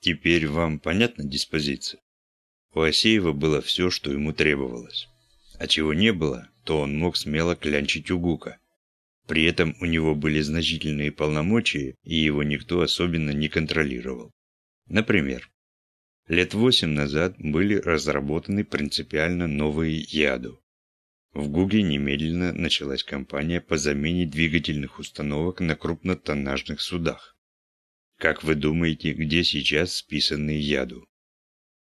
Теперь вам понятна диспозиция? У Асеева было все, что ему требовалось. А чего не было, то он мог смело клянчить у Гука. При этом у него были значительные полномочия, и его никто особенно не контролировал. Например, лет восемь назад были разработаны принципиально новые яду. В Гуге немедленно началась кампания по замене двигательных установок на крупнотоннажных судах. Как вы думаете, где сейчас списанные яду?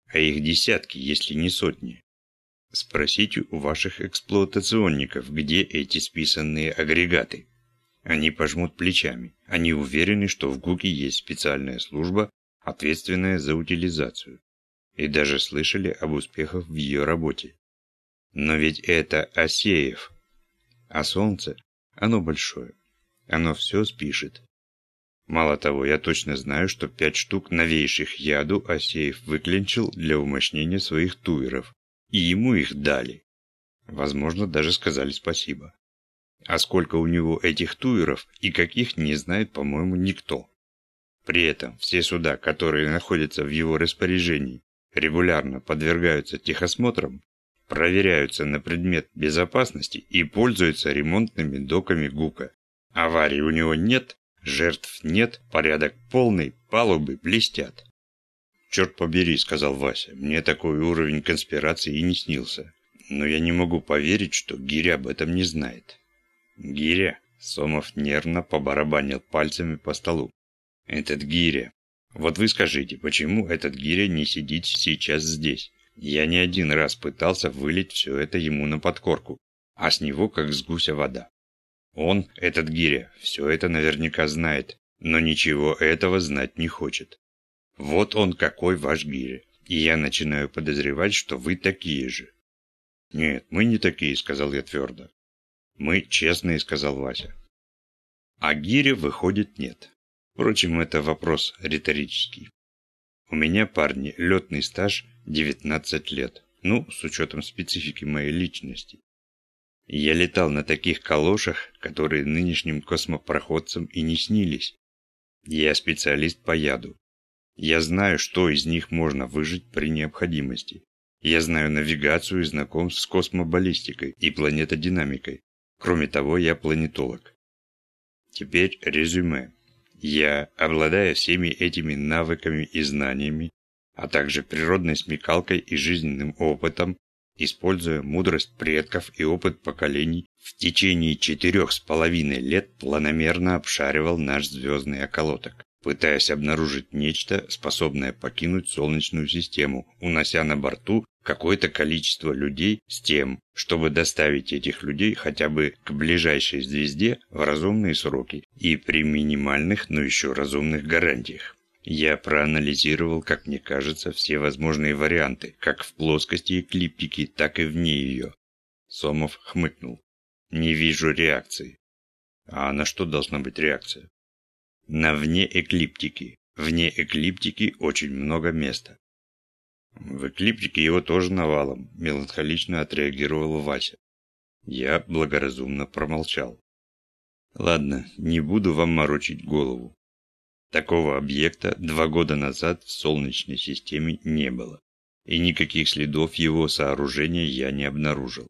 А их десятки, если не сотни. Спросите у ваших эксплуатационников, где эти списанные агрегаты. Они пожмут плечами. Они уверены, что в ГУКе есть специальная служба, ответственная за утилизацию. И даже слышали об успехах в ее работе. Но ведь это Асеев. А Солнце, оно большое. Оно все спишет. Мало того, я точно знаю, что пять штук новейших яду Асеев выклинчил для умощнения своих туеров и ему их дали. Возможно, даже сказали спасибо. А сколько у него этих туеров и каких не знает, по-моему, никто. При этом все суда, которые находятся в его распоряжении, регулярно подвергаются техосмотрам, проверяются на предмет безопасности и пользуются ремонтными доками ГУКа. Аварий у него нет, жертв нет, порядок полный, палубы блестят. «Черт побери», — сказал Вася, — «мне такой уровень конспирации и не снился. Но я не могу поверить, что Гиря об этом не знает». «Гиря?» — Сомов нервно побарабанил пальцами по столу. «Этот Гиря. Вот вы скажите, почему этот Гиря не сидит сейчас здесь? Я не один раз пытался вылить все это ему на подкорку, а с него как с гуся вода. Он, этот Гиря, все это наверняка знает, но ничего этого знать не хочет. Вот он какой ваш гиря. И я начинаю подозревать, что вы такие же. Нет, мы не такие, сказал я твердо. Мы честные, сказал Вася. А гиря выходит нет. Впрочем, это вопрос риторический. У меня, парни, летный стаж 19 лет. Ну, с учетом специфики моей личности. Я летал на таких калошах, которые нынешним космопроходцам и не снились. Я специалист по яду. Я знаю, что из них можно выжить при необходимости. Я знаю навигацию и знаком с космобаллистикой и планетодинамикой. Кроме того, я планетолог. Теперь резюме. Я, обладая всеми этими навыками и знаниями, а также природной смекалкой и жизненным опытом, используя мудрость предков и опыт поколений, в течение четырех с половиной лет планомерно обшаривал наш звездный околоток пытаясь обнаружить нечто, способное покинуть Солнечную систему, унося на борту какое-то количество людей с тем, чтобы доставить этих людей хотя бы к ближайшей звезде в разумные сроки и при минимальных, но еще разумных гарантиях. Я проанализировал, как мне кажется, все возможные варианты, как в плоскости эклиптики, так и вне ее. Сомов хмыкнул. Не вижу реакции. А на что должна быть реакция? на вне эклиптики. Вне эклиптики очень много места. В эклиптике его тоже навалом, меланхолично отреагировал Вася. Я благоразумно промолчал. Ладно, не буду вам морочить голову. Такого объекта два года назад в Солнечной системе не было, и никаких следов его сооружения я не обнаружил.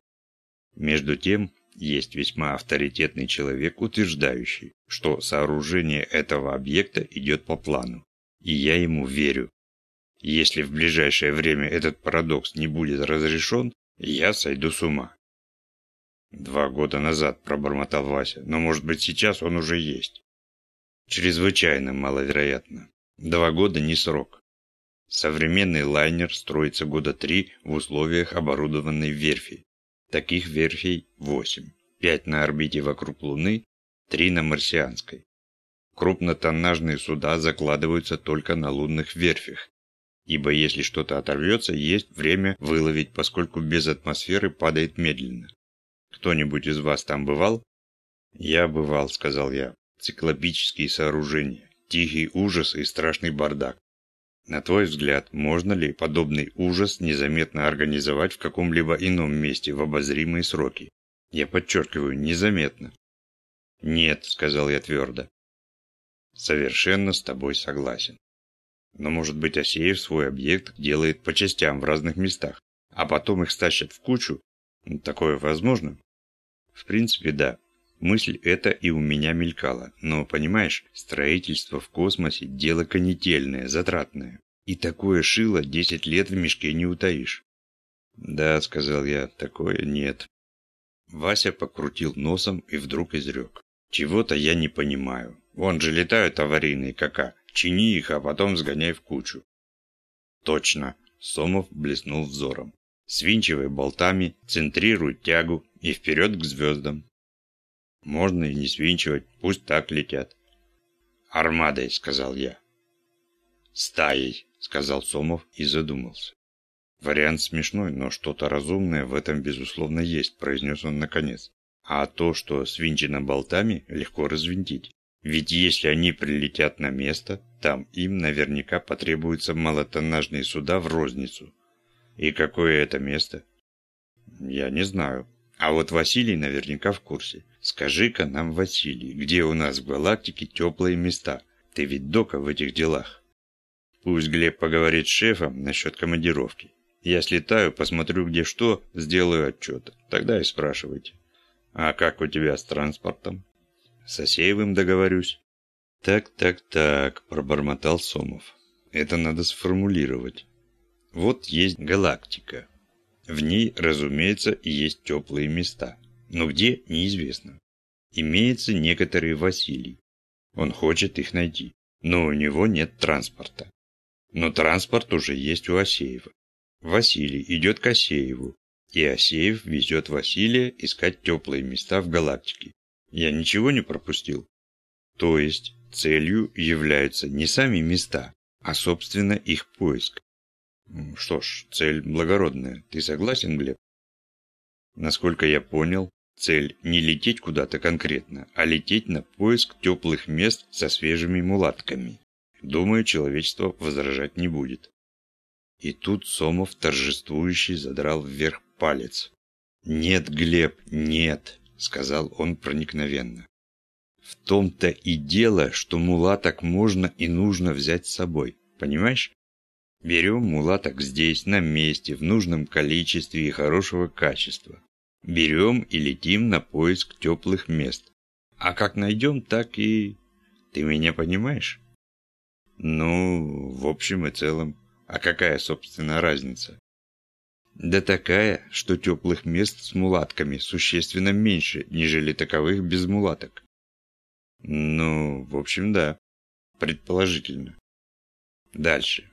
Между тем, есть весьма авторитетный человек, утверждающий, что сооружение этого объекта идет по плану. И я ему верю. Если в ближайшее время этот парадокс не будет разрешен, я сойду с ума. Два года назад пробормотал Вася, но может быть сейчас он уже есть. Чрезвычайно маловероятно. Два года не срок. Современный лайнер строится года три в условиях оборудованной верфи. Таких верфей восемь. Пять на орбите вокруг Луны, три на марсианской. Крупнотоннажные суда закладываются только на лунных верфях, ибо если что-то оторвется, есть время выловить, поскольку без атмосферы падает медленно. Кто-нибудь из вас там бывал? Я бывал, сказал я. Циклопические сооружения, тихий ужас и страшный бардак. На твой взгляд, можно ли подобный ужас незаметно организовать в каком-либо ином месте в обозримые сроки? Я подчеркиваю, незаметно. Нет, сказал я твердо. Совершенно с тобой согласен. Но может быть Асеев свой объект делает по частям в разных местах, а потом их стащат в кучу? Такое возможно? В принципе, да. Мысль эта и у меня мелькала, но, понимаешь, строительство в космосе – дело конетельное, затратное. И такое шило 10 лет в мешке не утаишь. «Да», – сказал я, – «такое нет». Вася покрутил носом и вдруг изрек. «Чего-то я не понимаю. Вон же летают аварийные кака. Чини их, а потом сгоняй в кучу». «Точно», – Сомов блеснул взором. «Свинчивай болтами, центрируй тягу и вперед к звездам». «Можно и не свинчивать, пусть так летят». «Армадой», – сказал я. «Стаей», – сказал Сомов и задумался. «Вариант смешной, но что-то разумное в этом, безусловно, есть», – произнес он наконец. «А то, что свинчено болтами, легко развинтить. Ведь если они прилетят на место, там им наверняка потребуются малотоннажные суда в розницу. И какое это место?» «Я не знаю. А вот Василий наверняка в курсе. Скажи-ка нам, Василий, где у нас в галактике теплые места? Ты ведь дока в этих делах». Пусть Глеб поговорит с шефом насчет командировки. Я слетаю, посмотрю где что, сделаю отчет. Тогда и спрашивайте. А как у тебя с транспортом? С Осеевым договорюсь. Так, так, так, пробормотал Сомов. Это надо сформулировать. Вот есть галактика. В ней, разумеется, есть теплые места. Но где – неизвестно. Имеется некоторый Василий. Он хочет их найти. Но у него нет транспорта. Но транспорт уже есть у Асеева. Василий идет к Асееву, и Асеев везет Василия искать теплые места в галактике. Я ничего не пропустил. То есть целью являются не сами места, а собственно их поиск. Что ж, цель благородная. Ты согласен, Глеб? Насколько я понял, цель не лететь куда-то конкретно, а лететь на поиск теплых мест со свежими мулатками. Думаю, человечество возражать не будет. И тут Сомов торжествующий задрал вверх палец. «Нет, Глеб, нет», — сказал он проникновенно. «В том-то и дело, что мулаток можно и нужно взять с собой, понимаешь? Берем мулаток здесь, на месте, в нужном количестве и хорошего качества. Берем и летим на поиск теплых мест. А как найдем, так и... Ты меня понимаешь?» «Ну, в общем и целом. А какая, собственно, разница? Да такая, что теплых мест с мулатками существенно меньше, нежели таковых без мулаток. Ну, в общем, да. Предположительно. Дальше.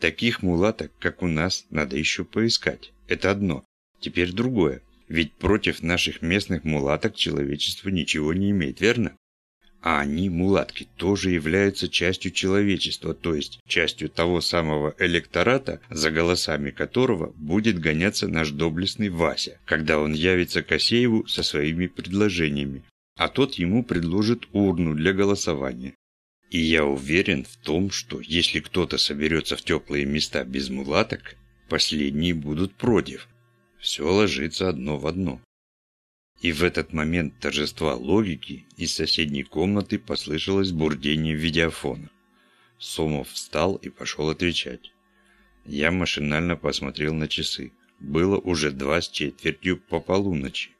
Таких мулаток, как у нас, надо еще поискать. Это одно. Теперь другое. Ведь против наших местных мулаток человечество ничего не имеет, верно? А они, мулатки, тоже являются частью человечества, то есть частью того самого электората, за голосами которого будет гоняться наш доблестный Вася, когда он явится к Асееву со своими предложениями, а тот ему предложит урну для голосования. И я уверен в том, что если кто-то соберется в теплые места без мулаток, последние будут против. Все ложится одно в одно. И в этот момент торжества логики из соседней комнаты послышалось бурдение видеофона. Сомов встал и пошел отвечать. Я машинально посмотрел на часы. Было уже два с четвертью по полуночи.